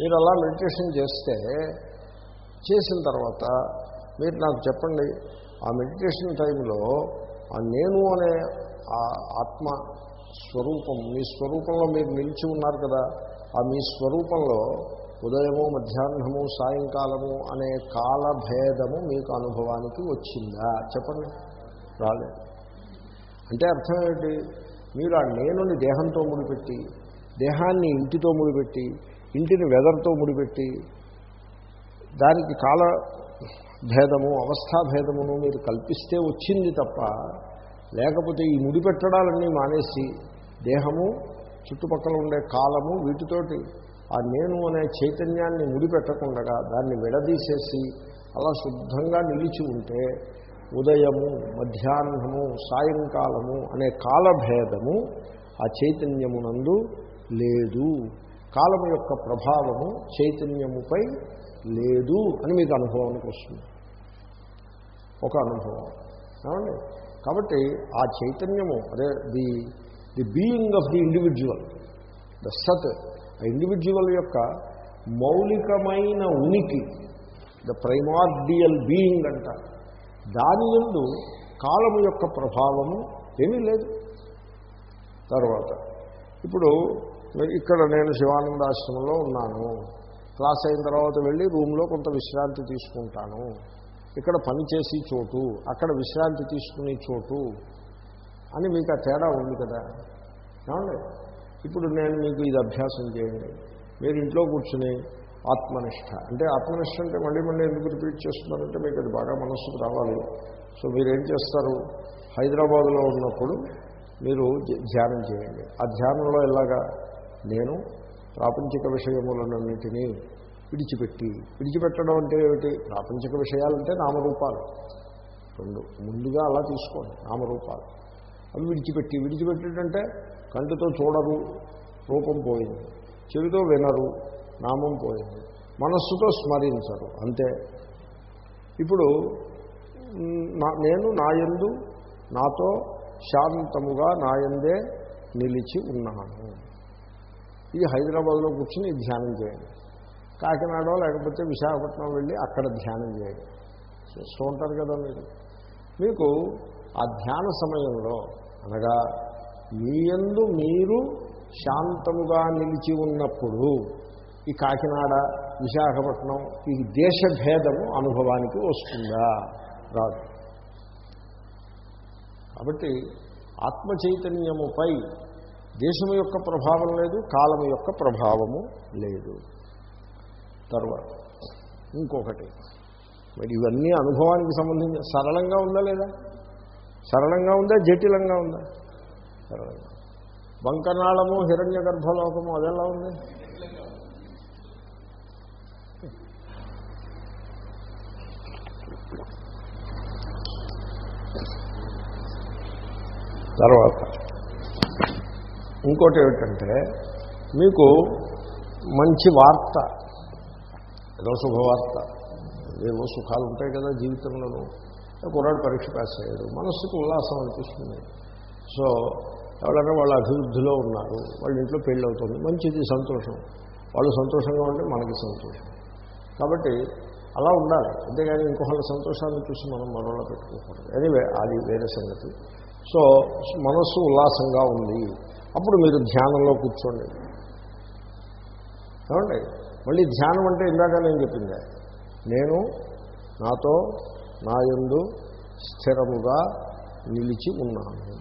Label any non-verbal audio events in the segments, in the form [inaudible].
మీరు అలా మెడిటేషన్ చేస్తే చేసిన తర్వాత మీరు నాకు చెప్పండి ఆ మెడిటేషన్ టైంలో ఆ నేను అనే ఆ ఆత్మ స్వరూపం మీ స్వరూపంలో మీరు నిలిచి ఉన్నారు కదా ఆ మీ స్వరూపంలో ఉదయము మధ్యాహ్నము సాయంకాలము అనే కాలభేదము మీకు అనుభవానికి వచ్చిందా? చెప్పండి. రాలేదు అంటే అర్థం ఏంటి మీరు ఆ నేనుని దేహంతో ముడిపెట్టి దేహాన్ని ఇంటితో ముడిపెట్టి ఇంటిని వెదర్తో ముడిపెట్టి దానికి కాల భేదము అవస్థాభేదమును మీరు కల్పిస్తే వచ్చింది తప్ప లేకపోతే ఈ ముడిపెట్టడాలన్నీ మానేసి దేహము చుట్టుపక్కల ఉండే కాలము వీటితోటి ఆ నేను అనే చైతన్యాన్ని ముడిపెట్టకుండా దాన్ని విడదీసేసి అలా శుద్ధంగా నిలిచి ఉంటే ఉదయము మధ్యాహ్నము సాయంకాలము అనే కాలభేదము ఆ చైతన్యమునందు లేదు. కాలము యొక్క ప్రభావము చైతన్యముపై లేదు అని మీకు అనుభవానికి వస్తుంది. ఒక అనుభవం. ఏమండి? కాబట్టి ఆ చైతన్యము అదే the the being of the individual the సత్ ఆ ఇండివిజువల్ యొక్క మౌలికమైన ఉనికి ద ప్రైమార్డియల్ బీయింగ్ అంట దాని ఎందు కాలము యొక్క ప్రభావము ఏమీ లేదు. తర్వాత ఇప్పుడు ఇక్కడ నేను శివానందాశ్రమంలో ఉన్నాను. క్లాస్ అయిన తర్వాత వెళ్ళి రూమ్లో కొంత విశ్రాంతి తీసుకుంటాను. ఇక్కడ పని చేసి చోటు అక్కడ విశ్రాంతి తీసుకునే చోటు అని మీకు ఆ తేడా ఉంది కదా? ఏమండి? ఇప్పుడు నేను మీకు ఇది అభ్యాసం చేయండి. మీరు ఇంట్లో కూర్చుని ఆత్మనిష్ట. అంటే ఆత్మనిష్ట అంటే మళ్ళీ మళ్ళీ ఎందుకు రిపీట్ చేస్తున్నారంటే మీకు అది బాగా మనస్సుకు రావాలి. సో మీరేం చేస్తారు? హైదరాబాద్లో ఉన్నప్పుడు మీరు ధ్యానం చేయండి. ఆ ధ్యానంలో ఎలాగా? నేను ప్రాపంచిక విషయములన్నింటినీ విడిచిపెట్టి విడిచిపెట్టడం అంటే ఏమిటి? ప్రాపంచిక విషయాలంటే నామరూపాలు. రెండు ముందుగా అలా తీసుకోండి నామరూపాలు. అవి విడిచిపెట్టి విడిచిపెట్టేటంటే కంటితో చూడరు రూపం పోయింది. చెవితో వినరు నామం పోయింది. మనస్సుతో స్మరించరు అంతే. ఇప్పుడు నా నేను నాయందు నాతో శాంతముగా నాయందే నిలిచి ఉన్నాను. ఇది హైదరాబాద్లో కూర్చుని ధ్యానం చేయండి. కాకినాడ లేకపోతే విశాఖపట్నం వెళ్ళి అక్కడ ధ్యానం చేయండి. చేస్తూ ఉంటారు కదా మీరు. మీకు ఆ ధ్యాన సమయంలో అనగా మీ ఎందు మీరు శాంతముగా నిలిచి ఉన్నప్పుడు ఈ కాకినాడ విశాఖపట్నం ఈ దేశభేదము అనుభవానికి వస్తుందా? రాదు. కాబట్టి ఆత్మ చైతన్యముపై దేశము యొక్క ప్రభావం లేదు కాలము యొక్క ప్రభావము లేదు. తర్వాత ఇంకొకటి మరి ఇవన్నీ అనుభవానికి సంబంధించి సరళంగా ఉందా లేదా? సరళంగా ఉందా జటిలంగా ఉందా? సరళంగా. బంకనాళము హిరణ్య గర్భలోకము అదెలా ఉంది? తర్వాత ఇంకోటి ఏమిటంటే మీకు మంచి వార్త ఏదో శుభవార్త ఏవో సుఖాలు ఉంటాయి కదా జీవితంలోనూ. కుర్రాడు పరీక్ష పాస్ అయ్యాడు మనస్సుకు ఉల్లాసం అనిపిస్తుంది. సో ఎవరైనా వాళ్ళ అభివృద్ధిలో ఉన్నారు వాళ్ళ ఇంట్లో పెళ్ళి అవుతుంది మంచిది సంతోషం. వాళ్ళు సంతోషంగా ఉంటే మనకి సంతోషం. కాబట్టి అలా ఉండాలి. అంతేగాని ఇంకొకళ్ళ సంతోషాన్ని చూసి మనం మనలో పెట్టుకోకూడదు. ఎనివే అది వేరే సంగతి. సో మనస్సు ఉల్లాసంగా ఉంది. అప్పుడు మీరు ధ్యానంలో కూర్చోండి. ఏమండి? మళ్ళీ ధ్యానం అంటే ఇందాక నేను చెప్పిందే. నేను నాతో నా యందు స్థిరముగా నిలిచి ఉన్నాను.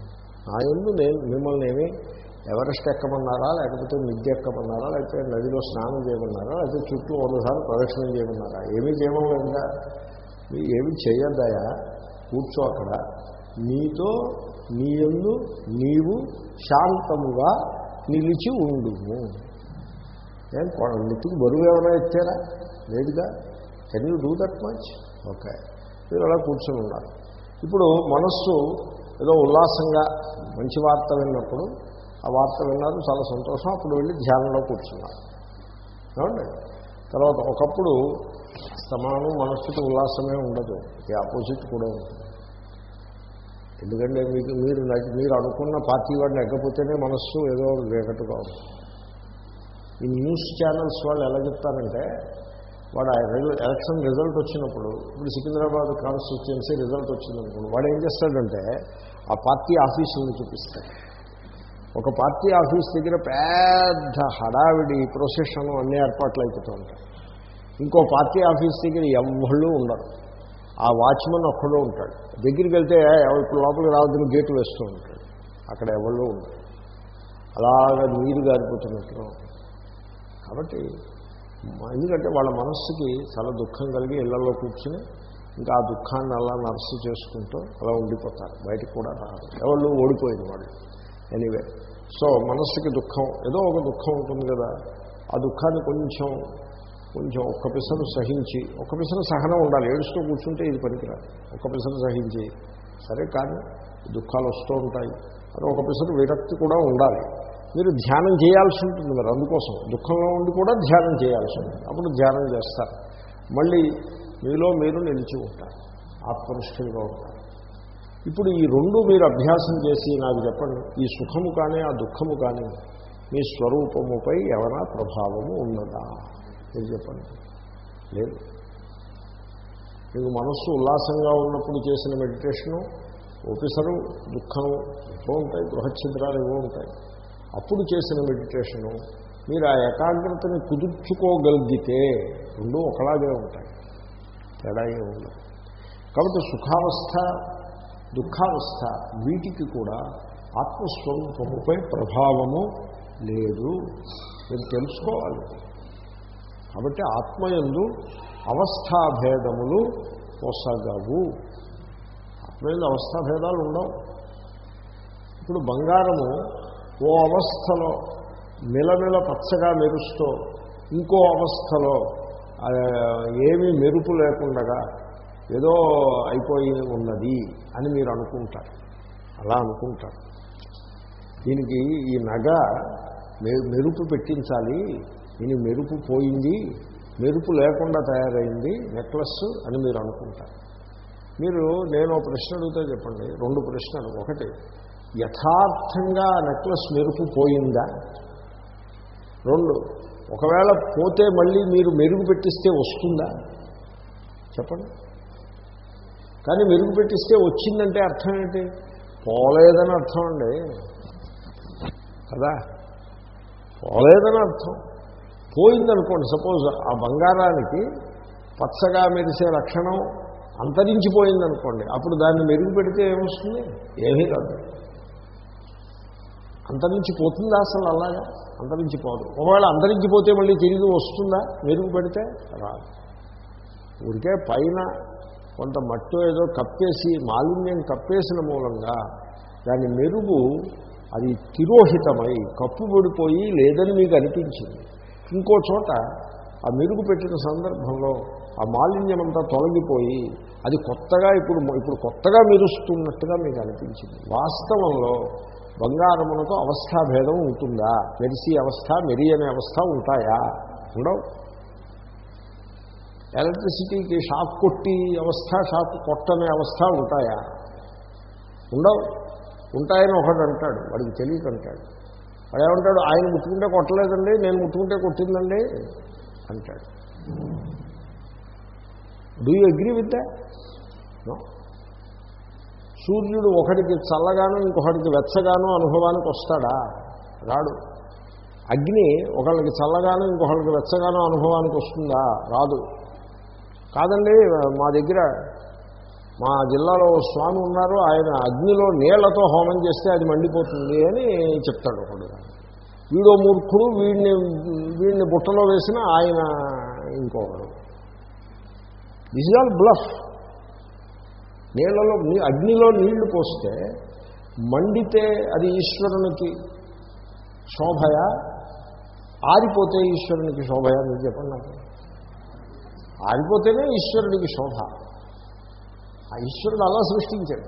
నా యందు నేను మిమ్మల్ని ఏమి ఎవరెస్ట్ ఎక్కమన్నారా? లేకపోతే మిద్దె ఎక్కమన్నారా? లేకపోతే నదిలో స్నానం చేయమన్నారా? లేకపోతే చుట్టూ ఒకసారి ప్రదక్షిణం చేయమన్నారా? ఏమీ చేయమలేదా ఏమి చేయొద్దాయా? కూర్చో అక్కడ. నీతో నీ యందు నీవు శాంతముగా నిలిచి ఉండుము. ఏం నెత్తికి బరువు ఏమైనా ఎత్తారా లేదుగా? Can you do that much okay మీరు అలా కూర్చొని ఉన్నారు. ఇప్పుడు మనస్సు ఏదో ఉల్లాసంగా మంచి వార్త విన్నప్పుడు ఆ వార్త విన్నారు చాలా సంతోషం. అప్పుడు వెళ్ళి ధ్యానంలో కూర్చున్నారు. ఏమండి? తర్వాత ఒకప్పుడు సమానం మనస్సుకి ఉల్లాసమే ఉండదు. ఈ ఆపోజిట్ కూడా ఉంటుంది. ఎందుకంటే మీకు మీరు మీరు అనుకున్న పార్టీ వాడిని ఎగ్గపోతేనే మనస్సు ఏదో వేగట్టుగా ఈ న్యూస్ ఛానల్స్ వాళ్ళు ఎలా చెప్తారంటే వాడు ఆ ఎలక్షన్ రిజల్ట్ వచ్చినప్పుడు ఇప్పుడు సికింద్రాబాద్ కాన్స్టిట్యున్సీ రిజల్ట్ వచ్చిందనుకోండి వాడు ఏం చేస్తాడంటే ఆ పార్టీ ఆఫీసులను చూపిస్తాడు. ఒక పార్టీ ఆఫీస్ దగ్గర పెద్ద హడావిడి ప్రొసెషన్ అన్ని ఏర్పాట్లు అయిపోతూ ఉంటాయి. ఇంకో పార్టీ ఆఫీస్ దగ్గర ఎవళ్ళు ఉండరు. ఆ వాచ్మెన్ ఒక్కడో ఉంటాడు. దగ్గరికి వెళ్తే ఎవ- ఇప్పుడు లోపలికి రావద్దని గేటు వేస్తూ ఉంటాడు. అక్కడ ఎవరో ఉంటాడు అలాగ నీరు గారిపోతున్నట్లు కాబట్టి ఎందుకంటే వాళ్ళ మనస్సుకి చాలా దుఃఖం కలిగి ఇళ్ళలో కూర్చుని ఇంకా ఆ దుఃఖాన్ని అలా నర్సు చేసుకుంటూ అలా ఉండిపోతారు. బయటకు కూడా రాదు ఎవరు ఓడిపోయింది వాళ్ళు. ఎనీవే సో మనస్సుకి దుఃఖం ఏదో ఒక దుఃఖం ఉంటుంది కదా. ఆ దుఃఖాన్ని కొంచెం కొంచెం ఒక్క పిసరు సహించి ఒక్క పిసరు సహనం ఉండాలి. ఏడుస్తూ కూర్చుంటే ఇది పనికిరాదు. ఒక్క పిసరు సహించి. సరే కానీ దుఃఖాలు వస్తూ ఉంటాయి. అని ఒక పిసరు విరక్తి కూడా ఉండాలి. మీరు ధ్యానం చేయాల్సి ఉంటుంది మరి అందుకోసం. దుఃఖంలో ఉండి కూడా ధ్యానం చేయాల్సి ఉంటుంది. అప్పుడు ధ్యానం చేస్తారు. మళ్ళీ మీలో మీరు నిలిచి ఉంటారు. ఆత్మనిష్ఠులుగా ఉంటారు. ఇప్పుడు ఈ రెండు మీరు అభ్యాసం చేసి నాకు చెప్పండి. ఈ సుఖము కానీ ఆ దుఃఖము కానీ మీ స్వరూపముపై ఏమైనా ప్రభావము ఉన్నదా మీరు చెప్పండి? లేదు. మీకు మనస్సు ఉల్లాసంగా ఉన్నప్పుడు చేసిన మెడిటేషను ఓపెసరు దుఃఖం ఏవో ఉంటాయి గృహఛిద్రాలు ఏవో ఉంటాయి. అప్పుడు చేసిన మెడిటేషను మీరు ఆ ఏకాగ్రతని కుదుర్చుకోగలిగితే రెండు ఒకలాగే ఉంటాయి. తేడా ఉండదు. కాబట్టి సుఖావస్థ దుఃఖావస్థ వీటికి కూడా ఆత్మస్వరూపముపై ప్రభావము లేదు. మీరు తెలుసుకోవాలి. కాబట్టి ఆత్మయందు అవస్థాభేదములు పొసగవు. ఆత్మయందు అవస్థాభేదాలు ఉండవు. ఇప్పుడు బంగారము ఓ అవస్థలో మిలమిల పచ్చగా మెరుస్తూ ఇంకో అవస్థలో ఏమీ మెరుపు లేకుండగా ఏదో అయిపోయి ఉన్నది అని మీరు అనుకుంటారు. అలా అనుకుంటారు. దీనికి ఈ నగ మె- మెరుపు పెట్టించాలి. దీని మెరుపు పోయింది మెరుపు లేకుండా తయారైంది నెక్లెస్ అని మీరు అనుకుంటారు. మీరు నేను ఒక ప్రశ్న అడిగితే చెప్పండి రెండు ప్రశ్నలు. ఒకటి యథార్థంగా నెక్లెస్ మెరుపు పోయిందా? రెండు ఒకవేళ పోతే మళ్ళీ మీరు మెరుగు పెట్టిస్తే వస్తుందా? చెప్పండి. కానీ మెరుగు పెట్టిస్తే వచ్చిందంటే అర్థం ఏంటి? పోలేదని అర్థం అండి. కదా? పోలేదని అర్థం. పోయిందనుకోండి సపోజ్ ఆ బంగారానికి పచ్చగా మెరిసే లక్షణం అంతరించిపోయిందనుకోండి అప్పుడు దాన్ని మెరుగు పెడితే ఏమొస్తుంది? ఏమీ రాదు అంతరించిపోతుందా అసలు అలాగా? అంతరించిపోదు. ఒకవేళ అంతరించిపోతే మళ్ళీ తిరిగి వస్తుందా? మెరుగు పెడితే రాదు. ఊరికే పైన కొంత మట్టు ఏదో కప్పేసి మాలిన్యం కప్పేసిన మూలంగా దాని మెరుగు అది తిరోహితమై కప్పుబడిపోయి లేదని మీకు అనిపించింది. ఇంకో చోట ఆ మెరుగు పెట్టిన సందర్భంలో ఆ మాలిన్యమంతా తొలగిపోయి అది కొత్తగా ఇప్పుడు ఇప్పుడు కొత్తగా మెరుస్తున్నట్టుగా మీకు అనిపించింది. వాస్తవంలో బంగారమునకు అవస్థాభేదం ఉంటుందా? మెరిసి అవస్థ మెరి అనే అవస్థ ఉంటాయా? ఉండవు. ఎలక్ట్రిసిటీకి షాక్ కొట్టి అవస్థ షాక్ కొట్టనే అవస్థ ఉంటాయా? ఉండవు. ఉంటాయని ఒకడు అంటాడు వాడికి తెలియక అంటాడు వాడు ఏమంటాడు ఆయన ముట్టుకుంటే కొట్టలేదండి నేను ముట్టుకుంటే కొట్టిందండి అంటాడు. Do you agree with the సూర్యుడు ఒకడికి చల్లగాను ఇంకొకటికి వెచ్చగాను అనుభవానికి వస్తాడా? రాడు. అగ్ని ఒకళ్ళకి చల్లగాను ఇంకొకళ్ళకి వెచ్చగాను అనుభవానికి వస్తుందా? రాదు. కాదండి మా దగ్గర మా జిల్లాలో స్వామి ఉన్నారు ఆయన అగ్నిలో నీళ్ళతో హోమం చేస్తే అది మండిపోతుంది అని చెప్తాడు ఒకడు. వీడో మూర్ఖుడు వీడిని వీడిని బుట్టలో వేసిన ఆయన ఇంకొకడు. దిస్ ఇస్ ఆల్ బ్లఫ్ నీళ్ళలో నీ- అగ్నిలో నీళ్ళు పోస్తే మండితే అది ఈశ్వరునికి శోభయ ఆరిపోతే ఈశ్వరునికి శోభయా మీరు చెప్పండి నాకు. ఆరిపోతేనే ఈశ్వరుడికి శోభ. ఆ ఈశ్వరుడు అలా సృష్టించాడు.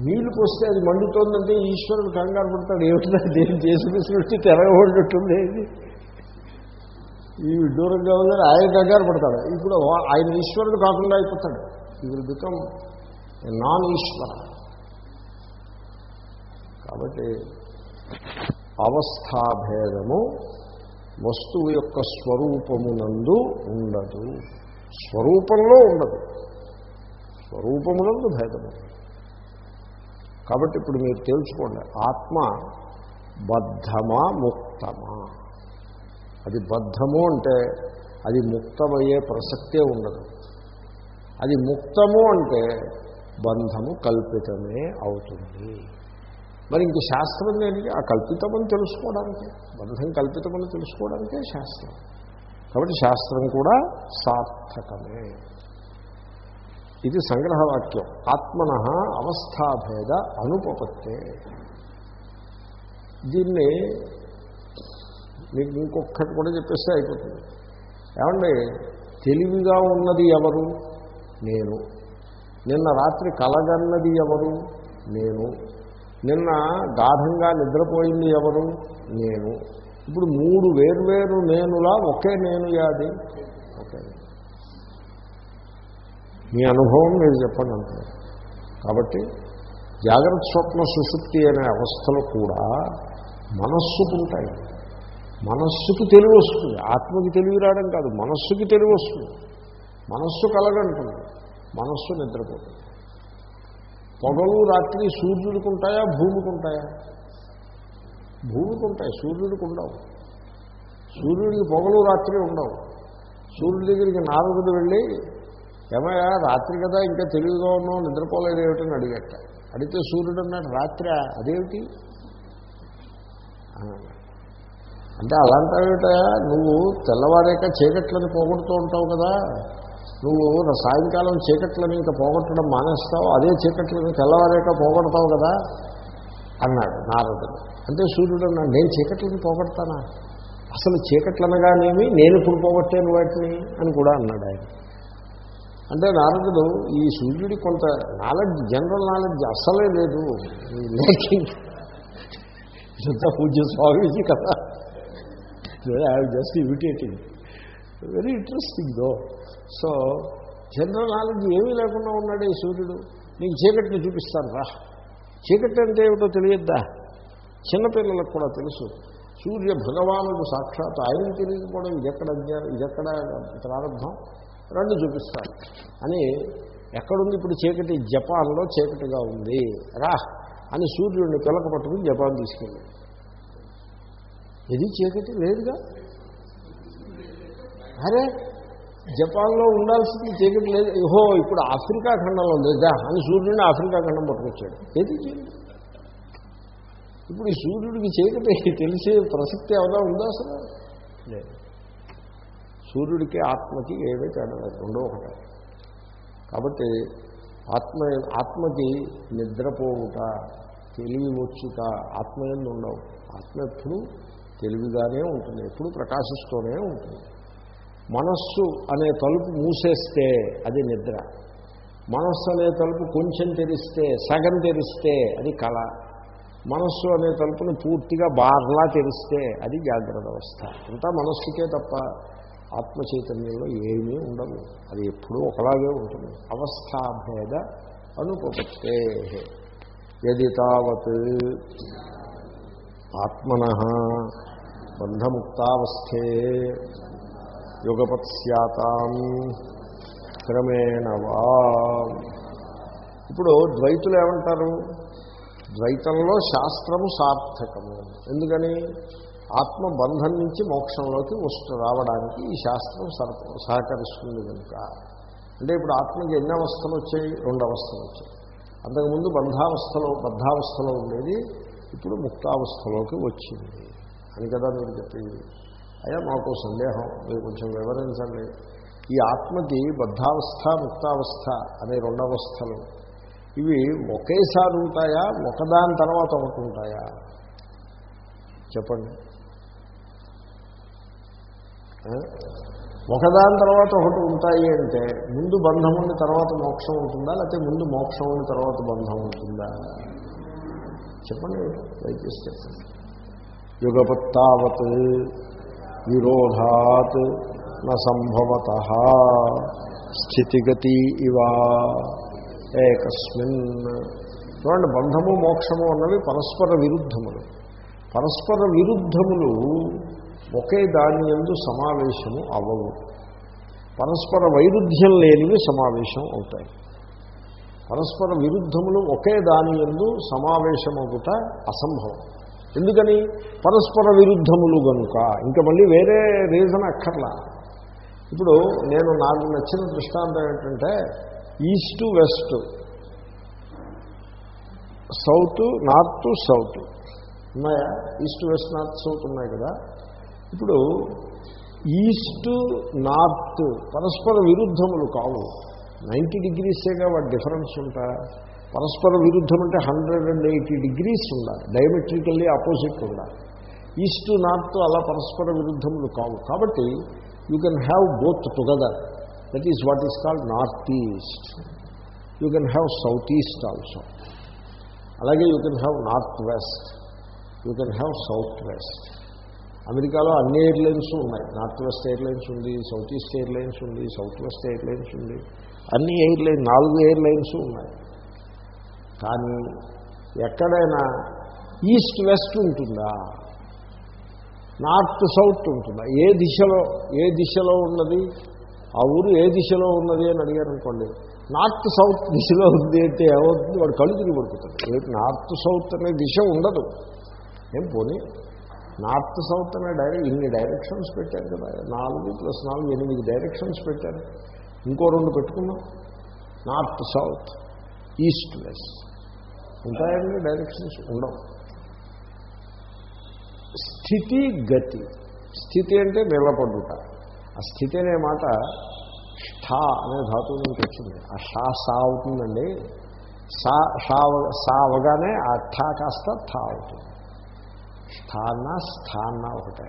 నీళ్ళు పోస్తే అది మండుతోందంటే ఈశ్వరుడు కంగారు పడతాడు. ఏమిటో? దేని చేసిన సృష్టి తెరగబడినట్టుంది ఇది. ఈ విడ్డూరంగా ఉందని ఆయన కంగారు పడతాడు. ఇప్పుడు ఆయన ఈశ్వరుడు కాకుండా అయిపోతాడు. ఈ విల్ బికమ్ నాన్ ఈశ్వర కాబట్టి అవస్థాభేదము వస్తువు యొక్క స్వరూపమునందు ఉండదు. స్వరూపంలో ఉండదు. స్వరూపములకు భేదము కాబట్టి ఇప్పుడు మీరు తెలుసుకోండి ఆత్మ బద్ధమా ముక్తమా? అది బద్ధము అంటే అది ముక్తమయ్యే ప్రసక్తే ఉండదు. అది ముక్తము అంటే బంధము కల్పితమే అవుతుంది. మరి ఇంక శాస్త్రం దేనికి ఆ కల్పితమని తెలుసుకోవడానికి బంధం కల్పితమని తెలుసుకోవడానికే శాస్త్రం. కాబట్టి శాస్త్రం కూడా సార్థకమే. ఇది సంగ్రహవాక్యం. ఆత్మన అవస్థాభేద అనుపపత్తే. దీన్ని మీకు ఇంకొకటి కూడా చెప్పేస్తే అయిపోతుంది. ఏమండి? తెలివిగా ఉన్నది ఎవరు? నేను. నిన్న రాత్రి కలగన్నది ఎవరు? నేను. నిన్న గాఢంగా నిద్రపోయింది ఎవరు? నేను. ఇప్పుడు మూడు వేర్వేరు నేనులా ఒకే నేను యాది ఒకే మీ అనుభవం మీరు చెప్పండి అంటున్నారు కాబట్టి జాగ్రత్త స్వప్న సుశుక్తి అనే అవస్థలు కూడా మనస్సుకు ఉంటాయి. మనస్సుకి తెలివి వస్తుంది. ఆత్మకి తెలివి రావడం కాదు మనస్సుకి తెలివి వస్తుంది. మనస్సు కలగంటుంది. మనస్సు నిద్రపోతుంది. పొగలు రాత్రి సూర్యుడికి ఉంటాయా భూమికి ఉంటాయా? భూమికి ఉంటాయి సూర్యుడికి ఉండవు. సూర్యుడికి పొగలు రాత్రి ఉండవు. సూర్యుడి దగ్గరికి నారదుడు వెళ్ళి ఏమయ్యా రాత్రి కదా ఇంకా తెలివిగా ఉన్నావు నిద్రపోలేదు ఏమిటని అడిగట. అడిగితే సూర్యుడు అన్నాడు రాత్రి అదేమిటి? అంటే అలాంటివిటయా నువ్వు తెల్లవారేక చీకట్లని పోగొడుతూ ఉంటావు కదా నువ్వు సాయంకాలం చీకట్లని ఇంకా పోగొట్టడం మానేస్తావు అదే చీకట్లని తెల్లవారేక పోగొడతావు కదా అన్నాడు నారదుడు. అంటే సూర్యుడు అన్నాడు నేను చీకట్లని పోగొడతానా? అసలు చీకట్లనగానేమి నేను ఇప్పుడు పోగొట్టాను వాటిని? అని కూడా అన్నాడు ఆయన. అంటే నారదుడు ఈ సూర్యుడి కొంత నాలెడ్జ్ జనరల్ నాలెడ్జ్ అస్సలే లేదు. లేకింగ్ పూజ పూజ్య స్వామీజీ కదా. I just imitating. Very interesting though so general knowledge ఏమీ లేకుండా ఉన్నాడు ఈ సూర్యుడు. నీకు చీకటిని చూపిస్తాను రా. చీకటి అంటే ఏమిటో తెలియద్దా? చిన్నపిల్లలకు కూడా తెలుసు. సూర్య భగవానుడు సాక్షాత్ ఆయన తెలియకపోవడం ఇదెక్కడ అజ్ఞానం ఇదెక్కడ ప్రారంభం? రెండు చూపిస్తాను. అని ఎక్కడుంది ఇప్పుడు చీకటి? జపాన్లో చీకటిగా ఉంది. రా అని సూర్యుడిని పిలక పట్టుకుని జపాన్ తీసుకెళ్ళాడు ఇది చీకటి లేదుగా? అరే జపాన్లో ఉండాల్సింది చీకటి లేదు. ఓహో ఇప్పుడు ఆఫ్రికా ఖండంలో లేదా అని సూర్యుడిని ఆఫ్రికా ఖండం పట్టుకొచ్చాడు. ఏది చీకటి? ఇప్పుడు ఈ సూర్యుడికి చీకటి [laughs] తెలిసే ప్రసక్తి ఏమైనా ఉందా అసలు? లేదు. సూర్యుడికి ఆత్మకి ఏమీ తేడా లేదు రెండో ఒకటే. కాబట్టి ఆత్మ ఆత్మకి నిద్రపోవుట తెలివి వచ్చుట ఆత్మయందు ఉండవు. ఆత్మ ఎప్పుడు తెలివిగానే ఉంటుంది ఎప్పుడు ప్రకాశిస్తూనే ఉంటుంది. మనస్సు అనే తలుపు మూసేస్తే అది నిద్ర. మనస్సు అనే తలుపు కొంచెం తెరిస్తే సగం తెరిస్తే అది కళ. మనస్సు అనే తలుపుని పూర్తిగా బార్లా తెరిస్తే అది జాగ్రత్త అవస్థ అంతా మనస్సుకే తప్ప ఆత్మ చైతన్యంలో ఏమీ ఉండదు. అది ఎప్పుడూ ఒకలాగే ఉంటుంది. అవస్థాభేద అనుపపత్తే. యది తావత్ ఆత్మన బంధముక్తావస్థే. యుగపత్స్యాతాం క్రమేణ వా. ఇప్పుడు ద్వైతులు ఏమంటారు? ద్వైతంలో శాస్త్రము సార్థకము. ఎందుకని? ఆత్మ బంధం నుంచి మోక్షంలోకి వస్తు రావడానికి ఈ శాస్త్రం సహకరిస్తుంది కనుక. అంటే ఇప్పుడు ఆత్మకి ఎన్ని అవస్థలు వచ్చాయి? రెండు అవస్థలు వచ్చాయి. అంతకుముందు బంధావస్థలో బద్ధావస్థలో ఉండేది ఇప్పుడు ముక్తావస్థలోకి వచ్చింది అని కదా మీరు చెప్పింది. అయ్యా మాకు సందేహం. మీరు కొంచెం వివరించండి. ఈ ఆత్మకి బద్ధావస్థ ముక్తావస్థ అనే రెండు అవస్థలు. ఇవి ఒకేసారి ఉంటాయా? ఒకదాని తర్వాత ఒకటి ఉంటాయా? చెప్పండి. ఒకదాని తర్వాత ఒకటి ఉంటాయి అంటే ముందు బంధం ఉన్న తర్వాత మోక్షం ఉంటుందా? లేకపోతే ముందు మోక్షం ఉన్న తర్వాత బంధం ఉంటుందా? చెప్పండి దయచేసి చెప్పండి. యుగపత్తావత్ విరోధాత్ సంభవత స్థితిగతి ఇవా ఏకస్మిన్. చూడండి బంధము మోక్షము అన్నవి పరస్పర విరుద్ధములు. పరస్పర విరుద్ధములు ఒకే దాని ఎందు సమావేశము అవ్వవు. పరస్పర వైరుధ్యం లేనివి సమావేశం అవుతాయి. పరస్పర విరుద్ధములు ఒకే దాని ఎందు సమావేశమవుట అసంభవం. ఎందుకని? పరస్పర విరుద్ధములు గనుక ఇంకా మళ్ళీ వేరే రీజన్ అక్కర్లా. ఇప్పుడు నేను నాకు నచ్చిన దృష్టాంతం ఏంటంటే east west south north south. ఉన్నాయా? ఈస్ట్ వెస్ట్ నార్త్ సౌత్ ఉన్నాయి కదా. ఇప్పుడు ఈస్ట్ నార్త్ పరస్పర విరుద్ధములు కావు. నైంటీ డిగ్రీసేగా వాటి డిఫరెన్స్ ఉంటా. పరస్పర విరుద్ధం అంటే హండ్రెడ్ అండ్ ఎయిటీ డిగ్రీస్ ఉండాలి డయామెట్రికల్లీ ఆపోజిట్ ఉండాలి ఈస్ట్ నార్త్ అలా పరస్పర విరుద్ధములు కావు. కాబట్టి you can have both together. That is what is called north east. You can have south east also. అలాగే you can have north west. You can have south west. అమెరికాలో అన్ని airlines ఉన్నాయి. North west airlines ఉంది south east airlines ఉంది south west airlines ఉంది. అన్ని airline నాలుగు airlines ఉన్నాయి. కానీ ఎక్కడైనా ఈస్ట్ వెస్ట్ ఉంటుందా? నార్త్ సౌత్ ఉంటుందా? ఏ దిశలో ఏ దిశలో ఉన్నది? ఆ ఊరు ఏ దిశలో ఉన్నది అని అడిగారు అనుకోండి నార్త్ సౌత్ దిశలో ఉంది అంటే ఏమవుతుంది? వాడు కళ్ళు తిరిగి పడుకుతాడు నార్త్ సౌత్ అనే దిశ ఉండదు. ఏం పోనీ? నార్త్ సౌత్ అనే డైరెక్ట్ ఇన్ని డైరెక్షన్స్ పెట్టారు కదా నాలుగు ప్లస్ నాలుగు ఎనిమిది డైరెక్షన్స్ పెట్టారు. ఇంకో రెండు పెట్టుకున్నాం నార్త్ సౌత్ ఈస్ట్ వెస్ట్. ఉంటాయండి డైరెక్షన్స్? ఉండవు. స్థితి గతి. స్థితి అంటే నిలబడుట ఆ స్థితి అనే మాట ష్ఠా అనే ధాతువు నుంచి వచ్చింది. ఆ షా సా అవుతుందండి. సా షా సా అవగానే ఆ ఠా కాస్త థా అవుతుంది. స్థాన స్థాన ఒకటే.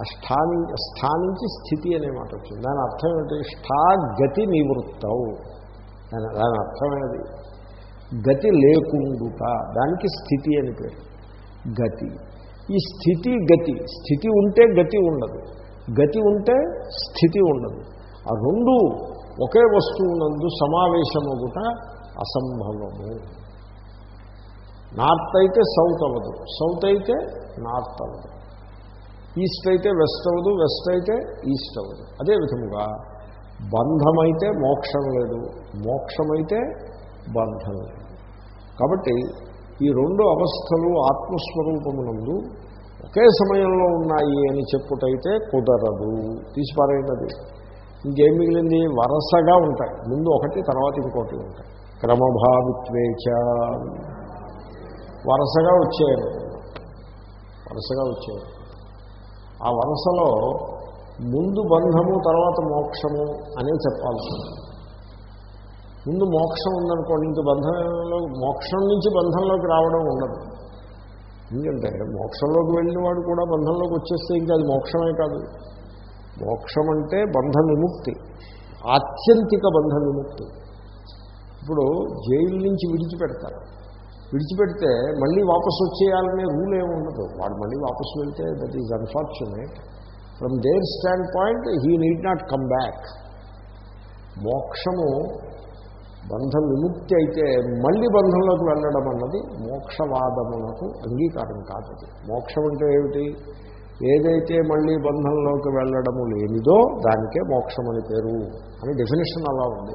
ఆ స్థాని స్థానించి స్థితి అనే మాట వచ్చింది. దాని అర్థం ఏంటి స్థా గతి నివృత్తవు. దాని దాని అర్థమైనది గతి లేకుండుట. దానికి స్థితి అని పేరు. గతి. ఈ స్థితి గతి. స్థితి ఉంటే గతి ఉండదు. గతి ఉంటే స్థితి ఉండదు. ఆ రెండు ఒకే వస్తువునందు సమావేశమగుట అసంభవము. నార్త్ అయితే సౌత్ అవ్వదు. సౌత్ అయితే నార్త్ అవ్వదు. ఈస్ట్ అయితే వెస్ట్ అవ్వదు వెస్ట్ అయితే ఈస్ట్ అవ్వదు. అదే విధముగా బంధమైతే మోక్షం లేదు మోక్షమైతే బంధం లేదు. కాబట్టి ఈ రెండు అవస్థలు ఆత్మస్వరూపమునందు ఒకే సమయంలో ఉన్నాయి అని చెప్పుటైతే కుదరదు. తీసిపారైనది ఇంకేం మిగిలింది? వరసగా ఉంటాయి. ముందు ఒకటి తర్వాత ఇంకోటి ఉంటాయి. క్రమభావిత్వేచ. వరుసగా వచ్చాయని వరుసగా వచ్చాయి. ఆ వరుసలో ముందు బంధము తర్వాత మోక్షము అనే చెప్పాల్సి ముందు మోక్షం ఉందనుకోండి ఇంక బంధంలో మోక్షం నుంచి బంధంలోకి రావడం ఉండదు. ఎందుకంటే మోక్షంలోకి వెళ్ళిన వాడు కూడా బంధంలోకి వచ్చేస్తే ఇంకా అది మోక్షమే కాదు. మోక్షం అంటే బంధ విముక్తి ఆత్యంతిక బంధ విముక్తి. ఇప్పుడు జైలు నుంచి విడిచిపెడతారు. విడిచిపెడితే మళ్ళీ వాపసు వచ్చేయాలనే రూల్ ఏముండదు వాడు మళ్ళీ వాపసు వెళ్తే that is unfortunate from their stand point he need not come back మోక్షము బంధం విముక్తి అయితే మళ్ళీ బంధంలోకి వెళ్ళడం అన్నది మోక్షవాదమునకు అంగీకారం కాదు మోక్షం అంటే ఏమిటి? ఏదైతే మళ్ళీ బంధంలోకి వెళ్ళడము లేనిదో దానికే మోక్షం అని పేరు అని డెఫినేషన్ అలా ఉంది.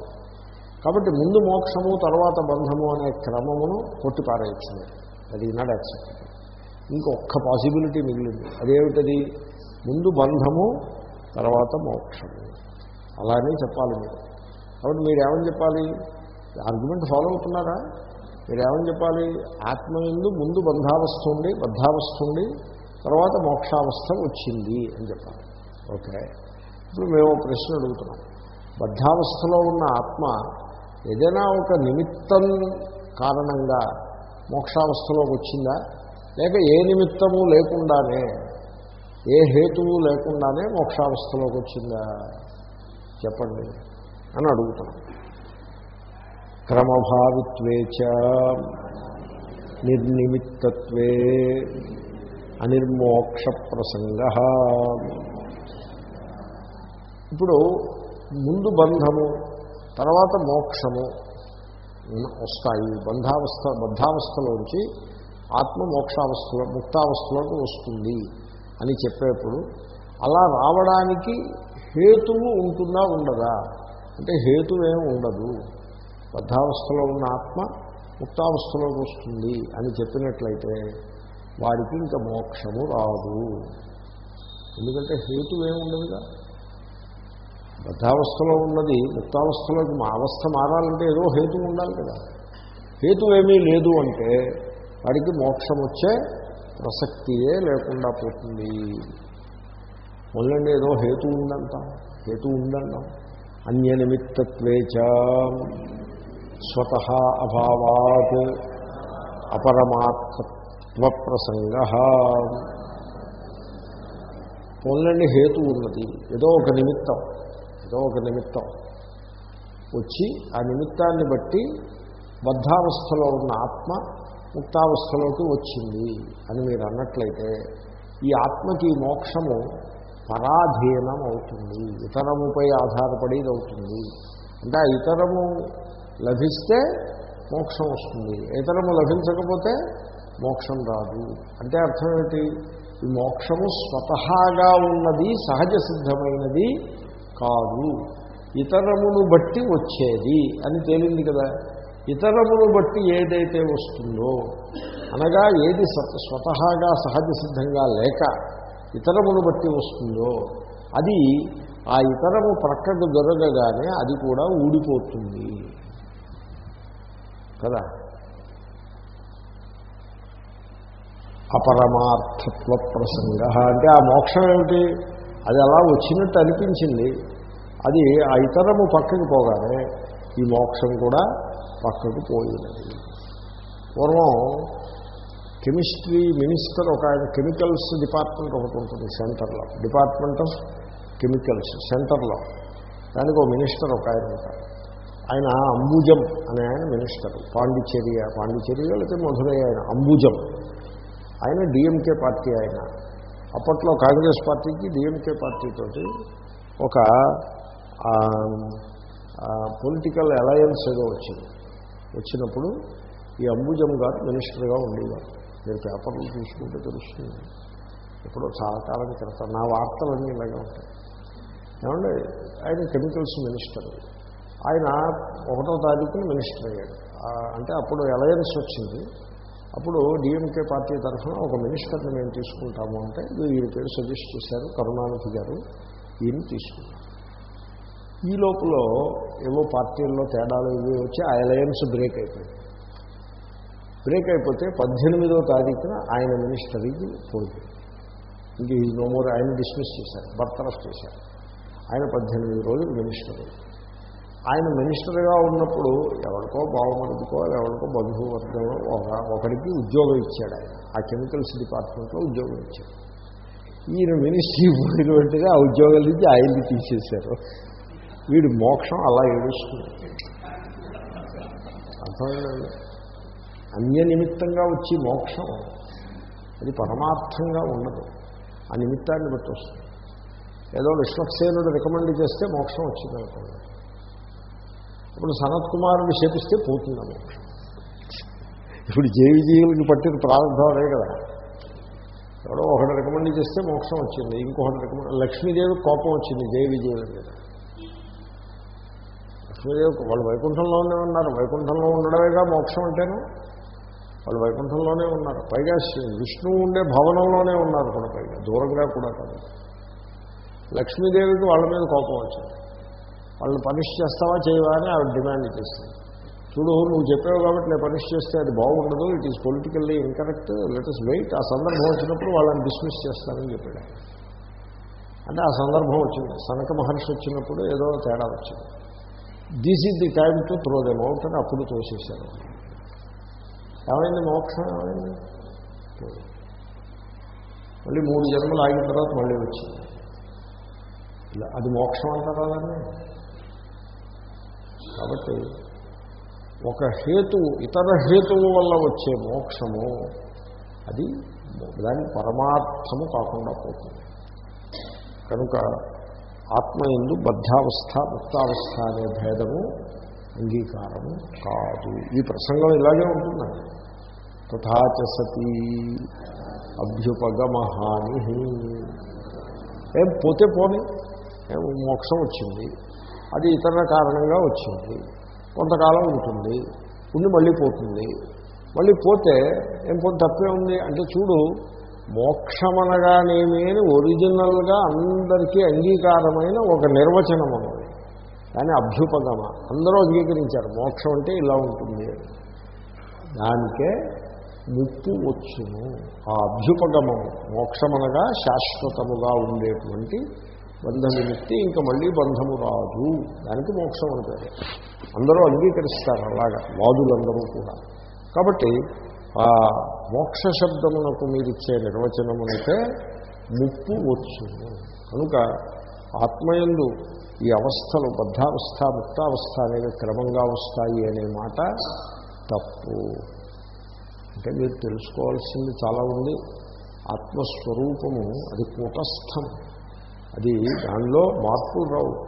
కాబట్టి ముందు మోక్షము తర్వాత బంధము అనే క్రమమును కొట్టిపారేయించింది అది నాట్ యాక్సెప్టబుల్ ఇంకొక్క పాసిబిలిటీ మిగిలింది. అదేమిటది? ముందు బంధము తర్వాత మోక్షము. అలానే చెప్పాలి మీరు. కాబట్టి మీరు ఏమని చెప్పాలి? ఆర్గ్యుమెంట్ ఫాలో అవుతున్నారా? మీరు చెప్పాలి? ఆత్మ ఎందు ముందు బంధావస్థ ఉండి బద్ధావస్థ ఉండి తర్వాత మోక్షావస్థ వచ్చింది అని చెప్పాలి. ఓకే. ఇప్పుడు మేము ఒక ప్రశ్న అడుగుతున్నాం. బద్ధావస్థలో ఉన్న ఆత్మ ఏదైనా ఒక నిమిత్తం కారణంగా మోక్షావస్థలోకి వచ్చిందా? లేక ఏ నిమిత్తము లేకుండానే ఏ హేతువు లేకుండానే మోక్షావస్థలోకి వచ్చిందా? చెప్పండి అని అడుగుతున్నాం. క్రమభావిత్వే చ నిర్నిమిత్తత్వే అనిర్మోక్ష ప్రసంగ ఇప్పుడు ముందు బంధము తర్వాత మోక్షము. వస్తాయి. బంధావస్థ బద్ధావస్థలోంచి ఆత్మ మోక్షావస్థలో ముక్తావస్థలోకి వస్తుంది అని చెప్పేప్పుడు అలా రావడానికి హేతువు ఉంటుందా ఉండదా? అంటే హేతువేం ఉండదు. బద్ధావస్థలో ఉన్న ఆత్మ ముక్తావస్థలోకి వస్తుంది అని చెప్పినట్లయితే వాడికి ఇంకా మోక్షము రాదు. ఎందుకంటే హేతువేం ఉండదుగా? బద్ధావస్థలో ఉన్నది ముక్తావస్థలోకి మా అవస్థ మారాలంటే ఏదో హేతు ఉండాలి కదా. హేతు ఏమీ లేదు అంటే వాడికి మోక్షం వచ్చే ప్రసక్తియే లేకుండా పోతుంది. మొదలండి ఏదో హేతు ఉందంట హేతు ఉందన్నాం. అన్యనిమిత్తత్వేచ స్వత అభావాత్ అపరమాత్మత్వ ప్రసంగ పొందండి హేతు ఉన్నది ఏదో ఒక నిమిత్తం. ఏదో ఒక నిమిత్తం. వచ్చి ఆ నిమిత్తాన్ని బట్టి బద్ధావస్థలో ఉన్న ఆత్మ ముక్తావస్థలోకి వచ్చింది అని మీరు అన్నట్లయితే ఈ ఆత్మకి మోక్షము పరాధీనం అవుతుంది. ఇతరముపై ఆధారపడేది అవుతుంది. అంటే ఆ ఇతరము లభిస్తే మోక్షం వస్తుంది. ఇతరము లభించకపోతే మోక్షం రాదు. అంటే అర్థం ఏమిటి? ఈ మోక్షము స్వతహాగా ఉన్నది సహజ సిద్ధమైనది కాదు. ఇతరమును బట్టి వచ్చేది అని తేలింది కదా. ఇతరమును బట్టి ఏదైతే వస్తుందో అనగా ఏది స్వతహాగా సహజ సిద్ధంగా లేక ఇతరమును బట్టి వస్తుందో అది ఆ ఇతరము ప్రక్కకు దొరకగానే అది కూడా ఊడిపోతుంది. కదా? అపరమార్థత్వ ప్రసంగ. అంటే ఆ మోక్షం ఏమిటి? అది అలా వచ్చినట్టు అనిపించింది. అది ఆ ఇతరము పక్కకి పోగానే ఈ మోక్షం కూడా పక్కకు పోయినది పూర్వం కెమిస్ట్రీ మినిస్టర్ ఒక ఆయన కెమికల్స్ డిపార్ట్మెంట్ ఒకటి ఉంటుంది సెంటర్లో. డిపార్ట్మెంట్ ఆఫ్ కెమికల్స్ సెంటర్లో. దానికి ఒక మినిస్టర్ ఒక ఆయన ఉంటారు. ఆయన అంబుజం అనే ఆయన మినిస్టర్. పాండిచ్చేరియా పాండిచేరి లేకపోతే మధురై ఆయన అంబుజం. ఆయన డిఎంకే పార్టీ ఆయన. అప్పట్లో కాంగ్రెస్ పార్టీకి డిఎంకే పార్టీతోటి ఒక పొలిటికల్ అలయన్స్ ఏదో వచ్చింది. వచ్చినప్పుడు ఈ అంబుజం గారు మినిస్టర్గా ఉండేవారు. మీరు పేపర్లు చూసుకుంటే తెలుస్తుంది. ఇప్పుడు చాలా కాలం క్రితం నా వార్తలన్నీ ఇలాగే ఉంటాయి. ఏమంటే ఆయన కెమికల్స్ మినిస్టర్. ఆయన ఒకటో తారీఖున మినిస్టర్ అయ్యాడు. అంటే అప్పుడు అలయన్స్ వచ్చింది. అప్పుడు డిఎంకే పార్టీ తరఫున ఒక మినిస్టర్ని మేము తీసుకుంటాము అంటే ఈయన పేరు సజెస్ట్ చేశారు కరుణానిధి గారు ఈయన తీసుకున్నారు ఈ లోపల ఏవో పార్టీల్లో తేడాలు ఇవి వచ్చి ఆ అలయన్స్ బ్రేక్ అయిపోయింది. బ్రేక్ అయిపోతే పద్దెనిమిదో తారీఖున ఆయన మినిస్టరీకి పోయింది ఇంక ఈ నోమోరు ఆయన డిస్మిస్ చేశారు బర్తరఫ్ చేశారు. ఆయన పద్దెనిమిది రోజులు మినిస్టర్ ఆయన మినిస్టర్గా ఉన్నప్పుడు ఎవరికో బావమరుదుకో ఎవరికో బంధువర్గంలో ఒక ఒకరికి ఉద్యోగం ఇచ్చాడు ఆయన. ఆ కెమికల్స్ డిపార్ట్మెంట్లో ఉద్యోగం ఇచ్చాడు. ఈయన మినిస్ట్రీ పోయిన ఆ ఉద్యోగాల నుంచి ఆయన్ని తీసేశారు. వీడు మోక్షం అలా ఏడుస్తుంది. అర్థమైందండి? అన్య నిమిత్తంగా వచ్చి మోక్షం అది పరమార్థంగా ఉండదు. ఆ నిమిత్తాన్ని బట్టి వస్తుంది. ఏదో విశ్వక్సేనుడు రికమెండ్ చేస్తే మోక్షం వచ్చింది అనుకోండి ఇప్పుడు సనత్ కుమారుడు శపిస్తే పోతుంది మోక్షం ఇప్పుడు జీవిజీవులకి పట్టిన ప్రారంభం అదే కదా. ఎవడో ఒకటి రికమెండ్ చేస్తే మోక్షం వచ్చింది. ఇంకొకటి రికమెండ్ లక్ష్మీదేవి కోపం వచ్చింది జయ విజయుల మీద లక్ష్మీదేవి వాళ్ళు వైకుంఠంలోనే ఉన్నారు. వైకుంఠంలో ఉండడమేగా మోక్షం అంటేను? వాళ్ళు వైకుంఠంలోనే ఉన్నారు. పైగా విష్ణువు ఉండే భవనంలోనే ఉన్నారు కూడా పైగా. దూరంగా కూడా కాదు. లక్ష్మీదేవికి వాళ్ళ మీద కోపం వచ్చింది. వాళ్ళని పనిష్ చేస్తావా చేయవా అని ఆవిడ డిమాండ్ చేస్తుంది. చూడు నువ్వు చెప్పావు కాబట్టి నేను పనిష్ చేస్తే అది బాగుండదు it is politically incorrect let us wait ఆ సందర్భం వచ్చినప్పుడు వాళ్ళని డిస్మిస్ చేస్తానని చెప్పాడు. అంటే ఆ సందర్భం వచ్చింది. సనక మహర్షి వచ్చినప్పుడు ఏదో తేడా వచ్చింది. This is the time to throw them out అని అప్పుడు తోసేశారు. ఏమైంది మోక్షం? ఏమైంది? మళ్ళీ మూడు జన్మలు ఆగిన తర్వాత మళ్ళీ వచ్చింది. ఇలా అది మోక్షం అంటారా దాన్ని? కాబట్టి ఒక హేతు ఇతర హేతువు వల్ల వచ్చే మోక్షము అది దాని పరమార్థము కాకుండా పోతుంది. కనుక ఆత్మ ఎందు బద్ధావస్థ ముక్తావస్థ అనే భేదము అంగీకారము కాదు. ఈ ప్రసంగం ఇలాగే ఉంటుందండి. తథాచ సతీ అభ్యుపగమహాని. ఏం పోతే పోని మోక్షం వచ్చింది. అది ఇతర కారణంగా వచ్చింది. కొంతకాలం ఉంటుంది. ఉండి మళ్ళీ పోతుంది. మళ్ళీ పోతే ఏం పోతే తప్పే ఉంది. అంటే చూడు మోక్షమనగానేమి అని ఒరిజినల్గా అందరికీ అంగీకారమైన ఒక నిర్వచనం అన్నది కానీ అభ్యుపగమ అందరూ అంగీకరించారు. మోక్షం అంటే ఇలా ఉంటుంది. దానికే ముప్పు వచ్చును. ఆ అభ్యుపగమము మోక్షమనగా శాశ్వతముగా ఉండేటువంటి బంధ విముక్తి ఇంకా మళ్ళీ బంధము రాదు దానికి మోక్షం అంటారు అందరూ అంగీకరిస్తారు అలాగా వాదులందరూ కూడా. కాబట్టి ఆ మోక్ష శబ్దమునకు మీరిచ్చే నిర్వచనమునైతే ముప్పు వచ్చును కనుక ఆత్మయందు ఈ అవస్థలు బద్ధావస్థ ముక్తావస్థ అనేవి క్రమంగా వస్తాయి అనే మాట తప్పు. అంటే మీరు తెలుసుకోవాల్సింది చాలా ఉంది. ఆత్మస్వరూపము అది కూటస్థం. అది దానిలో మార్పులు రావు.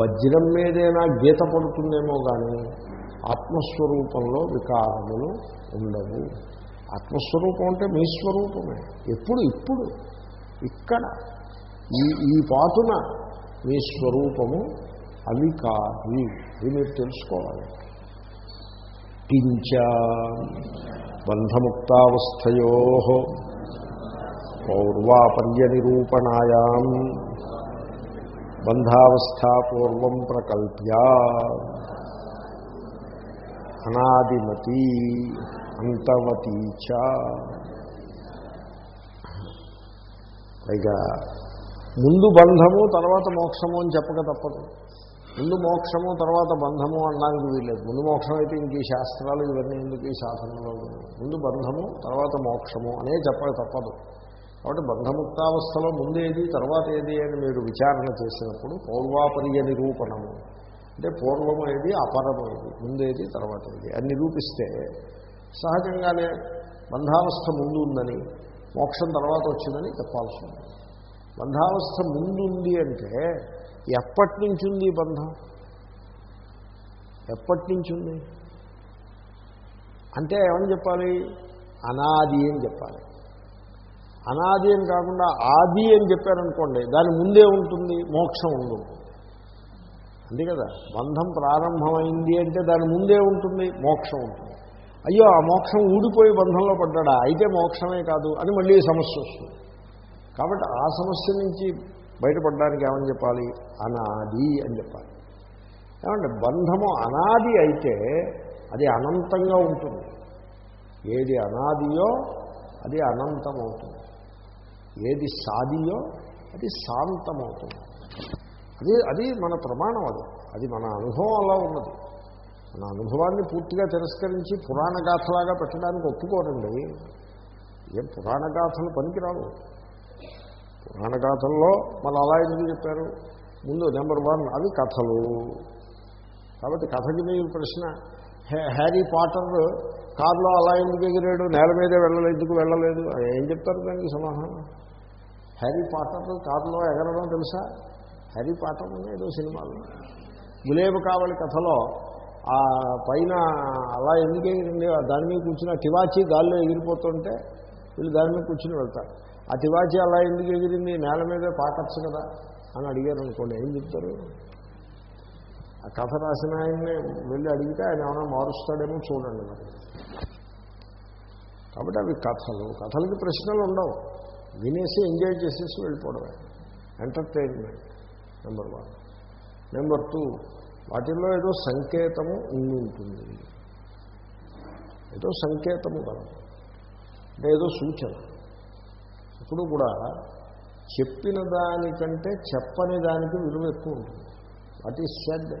వజ్రం మీదైనా గీత పడుతుందేమో కానీ ఆత్మస్వరూపంలో వికారములు ఉండవు. ఆత్మస్వరూపం అంటే మీ స్వరూపమే. ఎప్పుడు ఇప్పుడు ఇక్కడ. ఈ ఈ పాటున మీ స్వరూపము అవి కాదు ఇది మీరు తెలుసుకోవాలి. కించ బంధముక్తావస్థయో పౌర్వాపర్యనిరూపణాయాం. బంధావస్థాపూర్వం ప్రకల్ప్య. అనాదిమతి అంతవతి చ. పైగా ముందు బంధము తర్వాత మోక్షము అని చెప్పక తప్పదు. ముందు మోక్షము తర్వాత బంధము అనడానికి వీల్లేదు. ముందు మోక్షం అయితే ఇంక ఈ శాస్త్రాలు ఇవన్నీ ఎందుకు ఈ శాసనంలో ముందు బంధము తర్వాత మోక్షము అనే చెప్పక తప్పదు. కాబట్టి బంధముక్తావస్థలో ముందేది తర్వాత ఏది అని మీరు విచారణ చేసినప్పుడు పౌర్వాపర్య నిరూపణము అంటే పూర్వము ఏది అపరము ఏది ముందేది తర్వాత ఏది అని నిరూపిస్తే సహజంగానే బంధావస్థ ముందు ఉందని మోక్షం తర్వాత వచ్చిందని చెప్పాల్సి ఉంది. బంధావస్థ ముందు ఉంది అంటే ఎప్పటి నుంచి ఉంది బంధం? ఎప్పటి నుంచి ఉంది అంటే ఏమని చెప్పాలి? అనాది అని చెప్పాలి. అనాది అని కాకుండా ఆది అని చెప్పారనుకోండి దాని ముందే ఉంటుంది మోక్షం ఉండు అంతే కదా? బంధం ప్రారంభమైంది అంటే దాని ముందే ఉంటుంది మోక్షం ఉంటుంది. అయ్యో ఆ మోక్షం ఊడిపోయి బంధంలో పడ్డాడా? అయితే మోక్షమే కాదు అని మళ్ళీ సమస్య వస్తుంది. కాబట్టి ఆ సమస్య నుంచి బయటపడడానికి ఏమని చెప్పాలి? అనాది అని చెప్పాలి. ఏమంటే బంధము అనాది అయితే అది అనంతంగా ఉంటుంది. ఏది అనాదియో అది అనంతం అవుతుంది ఏది సాదియో అది శాంతమవుతుంది. అది అది మన ప్రమాణం అది. అది మన అనుభవం అలా ఉన్నది. మన అనుభవాన్ని పూర్తిగా తిరస్కరించి పురాణ గాథలాగా పెట్టడానికి ఒప్పుకోరండి. ఏం పురాణ గాథలు పనికిరావు. పురాణ గాథల్లో మన అలా ఎందుకు చెప్పారు? ముందు నెంబర్ వన్ అవి కథలు. కాబట్టి కథకి మీ ప్రశ్న హ్యా- హ్యారీ పాటర్ కారులో అలా ఎందుకు ఎగిరాడు? నేల మీదే వెళ్ళలేదు ఎందుకు వెళ్ళలేదు? ఏం చెప్తారు దానికి సమాధానం? హ్యారీ పాటర్ కారులో ఎగరడం తెలుసా? హ్యారీ పాటర్ ఏదో సినిమాలు. గులేబ కావలి కథలో ఆ పైన అలా ఎందుకు ఎగిరింది? దాని మీద కూర్చుని ఆ తివాచి గాల్లో ఎగిరిపోతుంటే వీళ్ళు దాని మీద కూర్చుని వెళ్తారు. ఆ తివాచి అలా ఎందుకు ఎగిరింది? నేల మీదే పాకచ్చు కదా అని అడిగారు అనుకోండి. ఏం చెప్తారు? ఆ కథ రాసిన ఆయన్ని వెళ్ళి అడిగితే ఆయన ఏమైనా మారుస్తాడేమో చూడండి మరి. కాబట్టి అవి కథలు. కథలకి ప్రశ్నలు ఉండవు. వినేసి ఎంజాయ్ చేసేసి వెళ్ళిపోవడమే. Entertainment number one number two వాటిల్లో ఏదో సంకేతము ఉండి ఉంటుంది. ఏదో సంకేతము కలదు. అంటే ఏదో సూచన. ఇప్పుడు కూడా చెప్పిన దానికంటే చెప్పని దానికి విలువ ఎక్కువ ఉంటుంది. వాట్ ఈజ్ షెడ్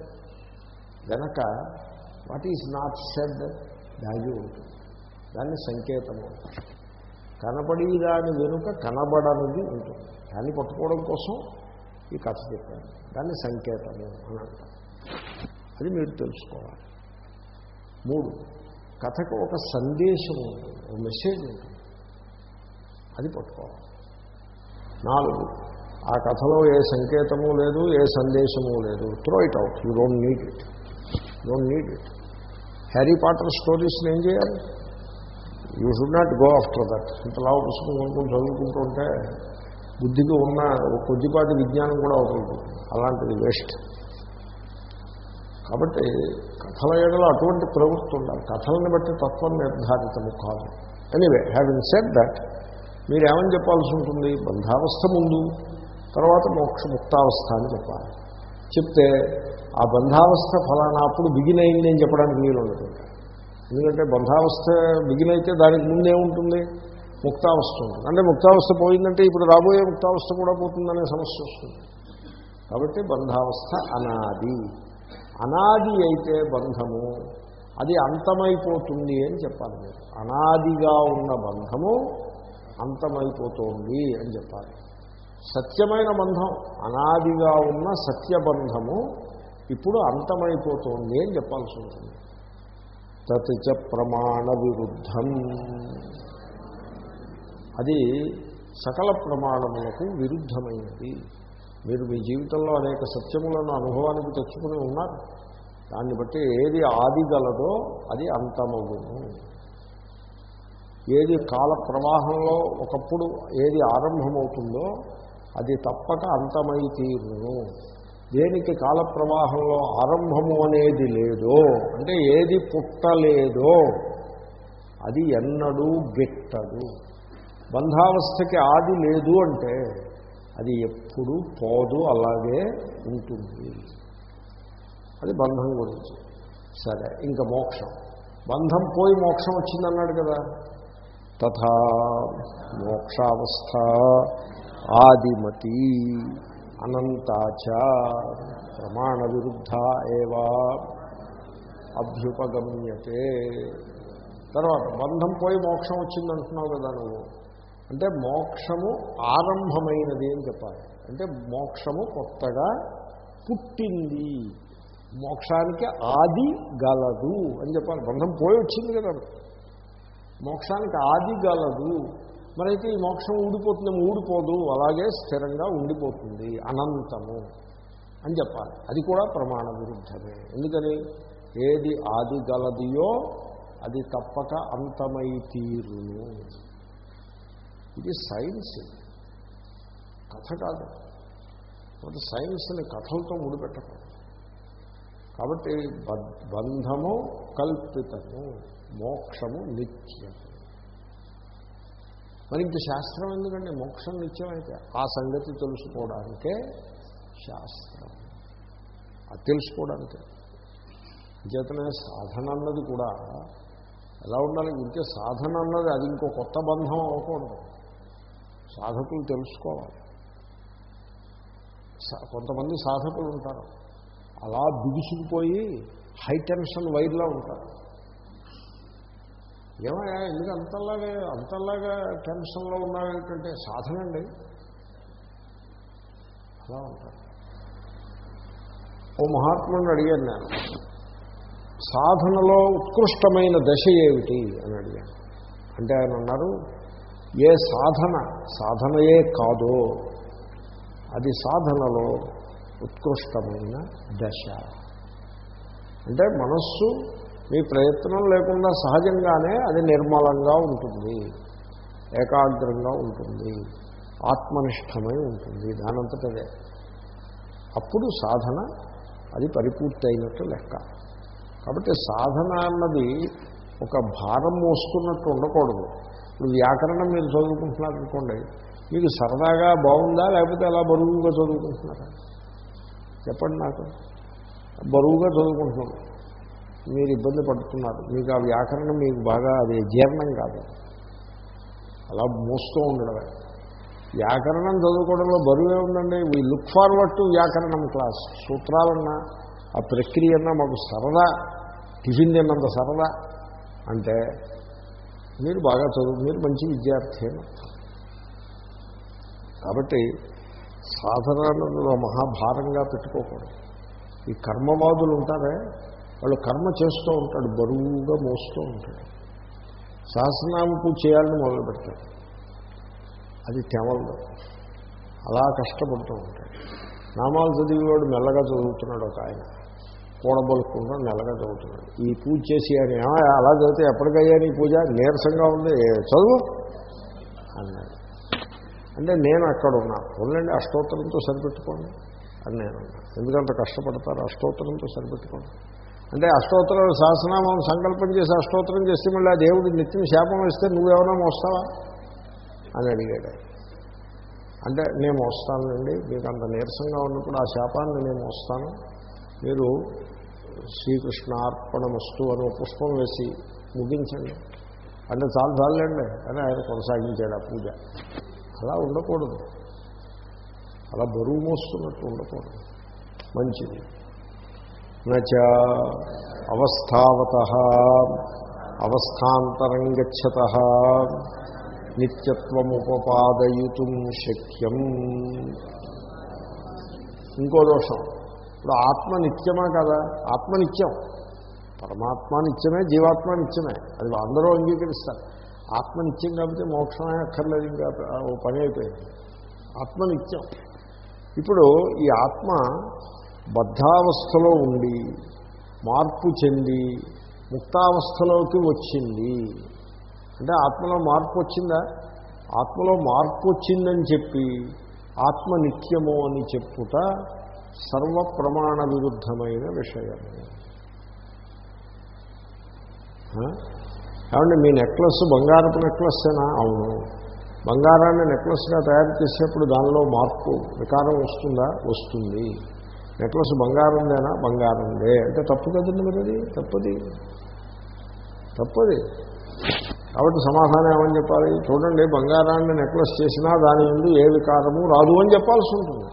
వెనక వాట్ ఈజ్ నాట్ షెడ్ దాగి ఉంటుంది. దాన్ని సంకేతము కనబడేదాని వెనుక కనబడనిది ఉంటుంది. దాన్ని పట్టుకోవడం కోసం ఈ కథ చెప్పాను దాన్ని సంకేతము అని అంటారు. అది మీరు తెలుసుకోవాలి. మూడు కథకు ఒక సందేశం ఉంటుంది ఒక మెసేజ్ ఉంటుంది. అది పట్టుకోవాలి. నాలుగు ఆ కథలో ఏ సంకేతము లేదు ఏ సందేశము లేదు. Throw it out you don't need it don't need it Harry Potter స్టోరీస్ని ఏం చేయాలి? You should not go after that ఇంత పుస్తకం కొనుక్కొని చదువుకుంటూ ఉంటే బుద్ధికి ఉన్న కొద్దిపాటి విజ్ఞానం కూడా అవుతుంది అలాంటిది వేస్ట్ కాబట్టి కథల ఏడలో అటువంటి ప్రవృత్తి ఉండాలి. కథలను బట్టి తత్వం నిర్ధారితము కాదు. ఎనీవే హ్యావింగ్ సెడ్ దట్ మీరు ఏమని చెప్పాల్సి ఉంటుంది? బంధావస్థ ముందు తర్వాత మోక్ష ముక్తావస్థ అని చెప్పాలి. చెప్తే ఆ బంధావస్థ ఫలానా అప్పుడు బిగిన్ అయింది అని చెప్పడానికి వీలుండదు. ఎందుకంటే బంధావస్థ బిగిన్ అయితే దానికి ముందే ఉంటుంది. ముక్తావస్థ ఉంటుంది. అంటే ముక్తావస్థ పోయిందంటే ఇప్పుడు రాబోయే ముక్తావస్థ కూడా పోతుందనే సమస్య వస్తుంది. కాబట్టి బంధావస్థ అనాది. అనాది అయితే బంధము. అది అంతమైపోతుంది అని చెప్పాలి మీరు. అనాదిగా ఉన్న బంధము అంతమైపోతుంది అని చెప్పాలి. సత్యమైన బంధం అనాదిగా ఉన్న సత్యబంధము ఇప్పుడు అంతమైపోతుంది అని చెప్పాల్సి ఉంటుంది. తత్ ప్రమాణ విరుద్ధం. అది సకల ప్రమాణములకు విరుద్ధమైనది. మీరు మీ జీవితంలో అనేక సత్యములను అనుభవానికి తెచ్చుకుని ఉన్నారు. దాన్ని బట్టి ఏది ఆది గలదో అది అంతమగును. ఏది కాల ప్రవాహంలో ఒకప్పుడు ఏది ఆరంభమవుతుందో అది తప్పక అంతమై తీరును. దేనికి కాల ప్రవాహంలో ఆరంభము అనేది లేదో అంటే ఏది పుట్టలేదో అది ఎన్నడూ గిట్టదు. బంధావస్థకి ఆది లేదు అంటే అది ఎప్పుడు పోదు అలాగే ఉంటుంది. అది బంధం గురించి. సరే ఇంకా మోక్షం. బంధం పోయి మోక్షం వచ్చిందన్నాడు కదా. తథా మోక్షావస్థ ఆదిమతి. అనంతాచ ప్రమాణ విరుద్ధ ఏవా అభ్యుపగమ్యతే. తర్వాత బంధం పోయి మోక్షం వచ్చిందంటున్నావు కదా నువ్వు. అంటే మోక్షము ఆరంభమైనది అని చెప్పాలి. అంటే మోక్షము కొత్తగా పుట్టింది. మోక్షానికి ఆది గలదు అని చెప్పాలి. బంధం పోయి వచ్చింది కదా. మోక్షానికి ఆది గలదు. మరైతే ఈ మోక్షం ఊడిపోతుంది ఊడిపోదు అలాగే స్థిరంగా ఉండిపోతుంది అనంతము అని చెప్పాలి. అది కూడా ప్రమాణ విరుద్ధమే. ఎందుకని? ఏది ఆది గలదియో అది తప్పక అంతమై తీరును. ఇది సైన్స్. కథ కాదు. కాబట్టి సైన్స్ని కథలతో ముడిపెట్టకూడదు. కాబట్టి బంధము కల్పితము మోక్షము నిత్యము. మరి ఇంక శాస్త్రం ఎందుకండి మోక్షం నిత్యమైతే ఆ సంగతి తెలుసుకోవడానికే శాస్త్రం. అది తెలుసుకోవడానికే. చేతనే సాధన అన్నది కూడా ఎలా ఉండాలి? ఇంకే సాధన అన్నది అది ఇంకో కొత్త బంధం అవ్వకూడదు. సాధకులు తెలుసుకోవాలి. కొంతమంది సాధకులు ఉంటారు. అలా బిగుసుకుపోయి హై టెన్షన్ వైర్లా ఉంటారు. ఏమయ్యా ఎందుకు అంతలాగా అంతలాగా టెన్షన్లో ఉన్నావేంటంటే సాధన అండి అలా ఉంటారు. ఓ మహాత్ముడిని అడిగాను నేను సాధనలో ఉత్కృష్టమైన దశ ఏమిటి అని అడిగాను. అంటే ఆయన అన్నారు ఏ సాధన సాధనయే కాదో అది సాధనలో ఉత్కృష్టమైన దశ. అంటే మనస్సు మీ ప్రయత్నం లేకుండా సహజంగానే అది నిర్మలంగా ఉంటుంది ఏకాగ్రంగా ఉంటుంది ఆత్మనిష్టమై ఉంటుంది దానంతటదే. అప్పుడు సాధన అది పరిపూర్తి అయినట్టు లెక్క. కాబట్టి సాధన అన్నది ఒక భారం మోసుకున్నట్టు ఉండకూడదు. ఇప్పుడు వ్యాకరణం మీరు చదువుకుంటున్నారనుకోండి మీకు సరదాగా బాగుందా లేకపోతే అలా బరువుగా చదువుకుంటున్నారా? చెప్పండి నాకు. బరువుగా చదువుకుంటున్నారు మీరు ఇబ్బంది పడుతున్నారు. మీకు ఆ వ్యాకరణం మీకు బాగా అది జీర్ణం కాదు. అలా మోస్తూ ఉండడమే. వ్యాకరణం చదువుకోవడంలో బరువే ఉందండి. వీ లుక్ ఫార్వర్డ్ టు వ్యాకరణం క్లాస్. సూత్రాలన్నా ఆ ప్రక్రియ అన్నా మాకు సరదా. టిఫిన్ తిన్నంత సరదా. అంటే మీరు బాగా చదువు మీరు మంచి విద్యార్థి అని కాబట్టి సాధారణలో మహాభారంగా పెట్టుకోకూడదు. ఈ కర్మవాదులు ఉంటారే వాళ్ళు కర్మ చేస్తూ ఉంటాడు బరువుగా మోస్తూ ఉంటాడు. సహస్రనామ పూజ చేయాలని మొదలు పెడతాడు అది తెవలదు అలా కష్టపడుతూ ఉంటాడు. నామాలు చదివేవాడు మెల్లగా చదువుతున్నాడు ఒక ఆయన. కూడబలుకుండా మెల్లగా చదువుతున్నాడు. ఈ పూజ చేసి అని అలా చదివితే ఎప్పటికయ్యా నీ పూజ? నీరసంగా ఉంది. చదువు అన్నాడు. అంటే నేను అక్కడ ఉన్నా. ఉండండి అష్టోత్తరంతో సరిపెట్టుకోండి అని నేను ఎందుకంత కష్టపడతారు అష్టోత్తరంతో సరిపెట్టుకోండి? అంటే అష్టోత్తర సహస్రనామం సంకల్పం చేసి అష్టోత్తరం చేస్తే మళ్ళీ ఆ దేవుడు నిత్యం శాపం ఇస్తే నువ్వేమైనా మోస్తావా? అని అడిగాడు అంటే నేను మోస్తానండి మీకు అంత నీరసంగా ఉన్నప్పుడు ఆ శాపాన్ని నేను మోస్తాను. మీరు శ్రీకృష్ణార్పణమస్తు అని పుష్పం వేసి ముగించండి. అంటే చాలు చాలండి అని ఆయన కొనసాగించాడు ఆ పూజ. అలా ఉండకూడదు. అలా బరువు మోస్తున్నట్టు ఉండకూడదు. మంచిది. నచ అవస్థావత అవస్థాంతరం గచ్చత నిత్యత్వముపపాదయుతుం శక్యం ఇంకో దోషం. ఇప్పుడు ఆత్మ నిత్యమా కదా? ఆత్మ నిత్యం. పరమాత్మ నిత్యమే జీవాత్మ నిత్యమే. అది అందరూ అంగీకరిస్తారు. ఆత్మ నిత్యం కాబట్టి మోక్షమే అక్కర్లేదు ఇంకా ఓ పని అయిపోయింది. ఆత్మ నిత్యం. ఇప్పుడు ఈ ఆత్మ బద్ధావస్థలో ఉండి మార్పు చెంది ముక్తావస్థలోకి వచ్చింది. అంటే ఆత్మలో మార్పు వచ్చిందా? ఆత్మలో మార్పు వచ్చిందని చెప్పి ఆత్మ నిత్యము అని చెప్పుట సర్వ ప్రమాణ విరుద్ధమైన విషయము కాబట్టి మీ నెక్లెస్ బంగారపు నెక్లెస్సేనా అవును. బంగారాన్ని నెక్లెస్గా తయారు చేసేప్పుడు దానిలో మార్పు వికారం వస్తుందా? వస్తుంది. నెక్లెస్ బంగారందేనా? బంగారందే. అంటే తప్పు కదండి మరి అది తప్పది. తప్పది. కాబట్టి సమాధానం ఏమని చెప్పాలి? చూడండి బంగారాన్ని నెక్లెస్ చేసినా దాని ముందు ఏ వికారము రాదు అని చెప్పాల్సి ఉంటుంది.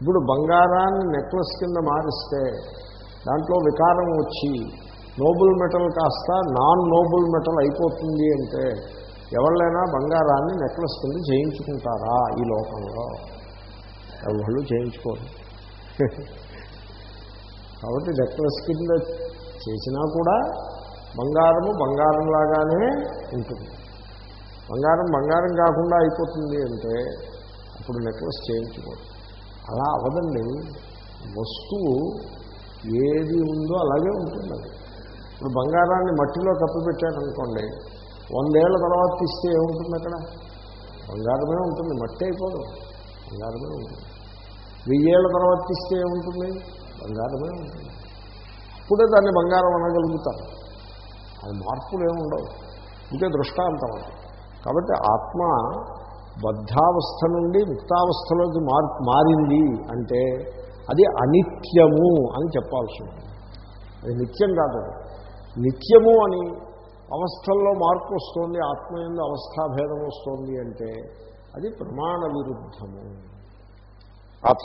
ఇప్పుడు బంగారాన్ని నెక్లెస్ కింద మారిస్తే దాంట్లో వికారం వచ్చి నోబుల్ మెటల్ కాస్త నాన్ నోబుల్ మెటల్ అయిపోతుంది అంటే ఎవళ్ళైనా బంగారాన్ని నెక్లెస్ కింద చేయించుకుంటారా ఈ లోకంలో? ఎవళ్ళు చేయించుకోరు. కాబట్టి నెక్లెస్ కింద చేసినా కూడా బంగారము బంగారంలాగానే ఉంటుంది. బంగారం బంగారం కాకుండా అయిపోతుంది అంటే అప్పుడు నెక్లెస్ చేయించుకోరు. అలా అవదండి వస్తువు ఏది ఉందో అలాగే ఉంటుంది అది. ఇప్పుడు బంగారాన్ని మట్టిలో కప్పిపెట్టారనుకోండి వందేళ్ళ తర్వాత తీస్తే ఏముంటుంది అక్కడ? బంగారమే ఉంటుంది మట్టి అయిపోదు. బంగారమే ఉంటుంది. వెయ్యేళ్ళ తర్వాత ఇస్తే ఏముంటుంది? బంగారమే ఉంటుంది. అప్పుడే దాన్ని బంగారం అనగలుగుతారు అది మార్పులు ఏముండవు ఇంకే దృష్టాంతం అది. కాబట్టి ఆత్మ బద్ధావస్థ నుండి ముక్తావస్థలోకి మార్ మారింది అంటే అది అనిత్యము అని చెప్పాల్సి ఉంటుంది. అది నిత్యం కాదు. నిత్యము అని అవస్థల్లో మార్పు వస్తుంది ఆత్మ ఎందు అవస్థాభేదం వస్తుంది అంటే అది ప్రమాణ విరుద్ధము. అథ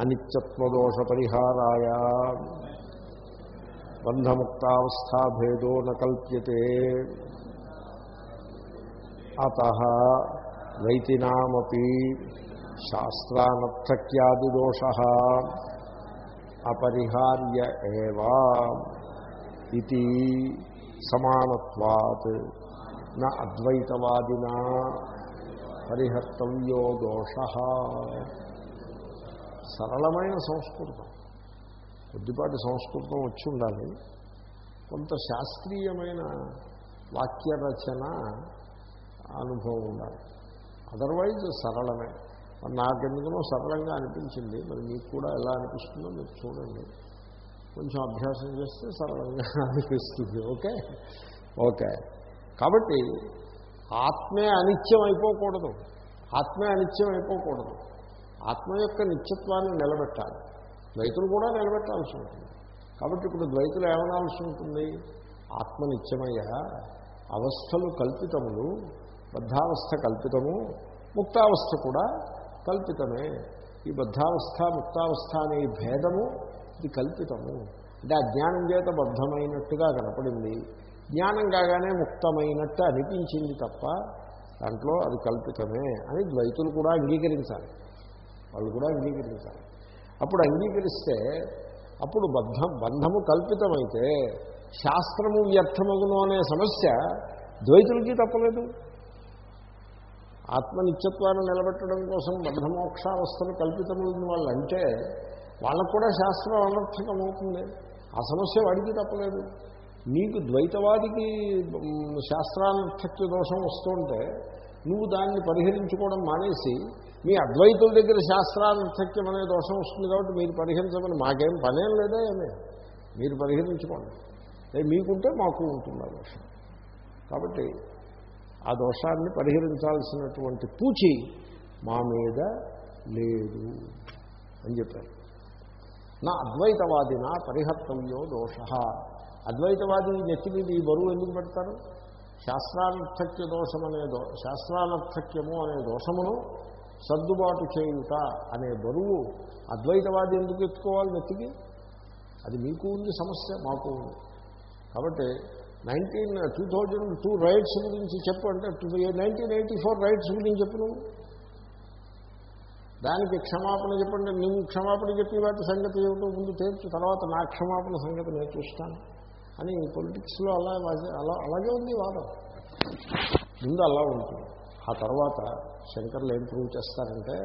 అనిత్యత్వదోష పరిహారాయ. బంధముక్తావస్థాభేదో నకల్ప్యతే. అత వైతినామపి శాస్త్రానర్థక్యాదిదోష. అపరిహార్య ఏవా ఇది సమానత్వాత్. న అద్వైతవాదినా పరిహర్తవ్యో దోష సరళమైన సంస్కృతం. కొద్దిపాటి సంస్కృతం వచ్చి ఉండాలి. కొంత శాస్త్రీయమైన వాక్య రచన అనుభవం ఉండాలి. అదర్వైజ్ సరళమే. మరి నాకెందుకునో సరళంగా అనిపించింది. మరి మీకు కూడా ఎలా అనిపిస్తుందో మీరు చూడండి. కొంచెం అభ్యాసం చేస్తే సరళంగా [laughs] అనిపిస్తుంది. ఓకే? ఓకే. కాబట్టి ఆత్మే అనిత్యం అయిపోకూడదు. ఆత్మే అనిత్యం అయిపోకూడదు. ఆత్మ యొక్క నిత్యత్వాన్ని నిలబెట్టాలి. ద్వైతులు కూడా నిలబెట్టాల్సి ఉంటుంది. కాబట్టి ఇప్పుడు ద్వైతులు ఏమనాల్సి ఉంటుంది? ఆత్మ నిత్యమయ్యా అవస్థలు కల్పితములు బద్ధావస్థ కల్పితము ముక్తావస్థ కూడా కల్పితమే. ఈ బద్ధావస్థ ముక్తావస్థ అనే భేదము ఇది కల్పితము. అంటే అజ్ఞానం చేత బద్ధమైనట్టుగా కనపడింది. జ్ఞానం కాగానే ముక్తమైనట్టు అనిపించింది తప్ప దాంట్లో అది కల్పితమే అని ద్వైతులు కూడా అంగీకరించాలి. వాళ్ళు కూడా అంగీకరించాలి. అప్పుడు అంగీకరిస్తే అప్పుడు బంధం బంధము కల్పితమైతే శాస్త్రము వ్యర్థమగును అనే సమస్య ద్వైతులకి తప్పలేదు. ఆత్మనిత్యత్వాన్ని నిలబెట్టడం కోసం బంధమోక్షావస్థను కల్పితమైన వాళ్ళు అంటే వాళ్ళకు కూడా శాస్త్రం అనర్థకమవుతుంది. ఆ సమస్య వాడికి తప్పలేదు. నీకు ద్వైతవాదికి మ్, శాస్త్రానర్థక్య దోషం వస్తుంటే నువ్వు దాన్ని పరిహరించుకోవడం మానేసి మీ అద్వైతుల దగ్గర శాస్త్రార్థక్యం అనే దోషం వస్తుంది కాబట్టి మీరు పరిహరించమని మాకేం పనేం లేదా ఏమే? మీరు పరిహరించుకోండి. ఏ మీకుంటే మాకు ఉంటుంది ఆ దోషం. కాబట్టి ఆ దోషాన్ని పరిహరించాల్సినటువంటి పూచి మా మీద లేదు అని చెప్పారు. నా అద్వైతవాదిన పరిహర్తవ్యో దోష. అద్వైతవాది నెత్తి మీద ఈ బరువు ఎందుకు పెడతారు? శాస్త్రానర్థక్య దోషం అనే దో శాస్త్రానర్థక్యము అనే దోషమును సర్దుబాటు చేయుట అనే బరువు అద్వైతవాది ఎందుకు ఎత్తుకోవాలి నెత్తికి? అది మీకు ఉంది సమస్య మాకు ఉంది. కాబట్టి nineteen two thousand two rights గురించి చెప్పు అంటే నైన్టీన్ ఎయిటీ ఫోర్ రైట్స్ గురించి చెప్పు నువ్వు. దానికి క్షమాపణ చెప్పండి. నువ్వు క్షమాపణ చెప్పి వాటి సంగతి ఏమిటో ముందు తేల్చు. తర్వాత నా క్షమాపణ సంగతి నేను చూస్తాను. అని పొలిటిక్స్లో అలా అలా అలాగే ఉంది వాదం. ముందు అలా ఉంటుంది. ఆ తర్వాత శంకర్లు ఏం ప్రూవ్ చేస్తారంటే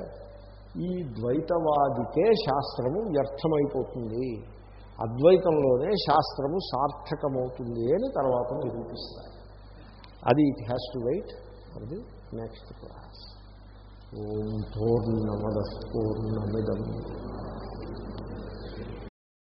ఈ ద్వైతవాదికే శాస్త్రము వ్యర్థమైపోతుంది. అద్వైతంలోనే శాస్త్రము సార్థకమవుతుంది అని తర్వాత నిరూపిస్తారు. అది it has to wait for the next class ఓం పూర్ణమద పూర్ణమిదం.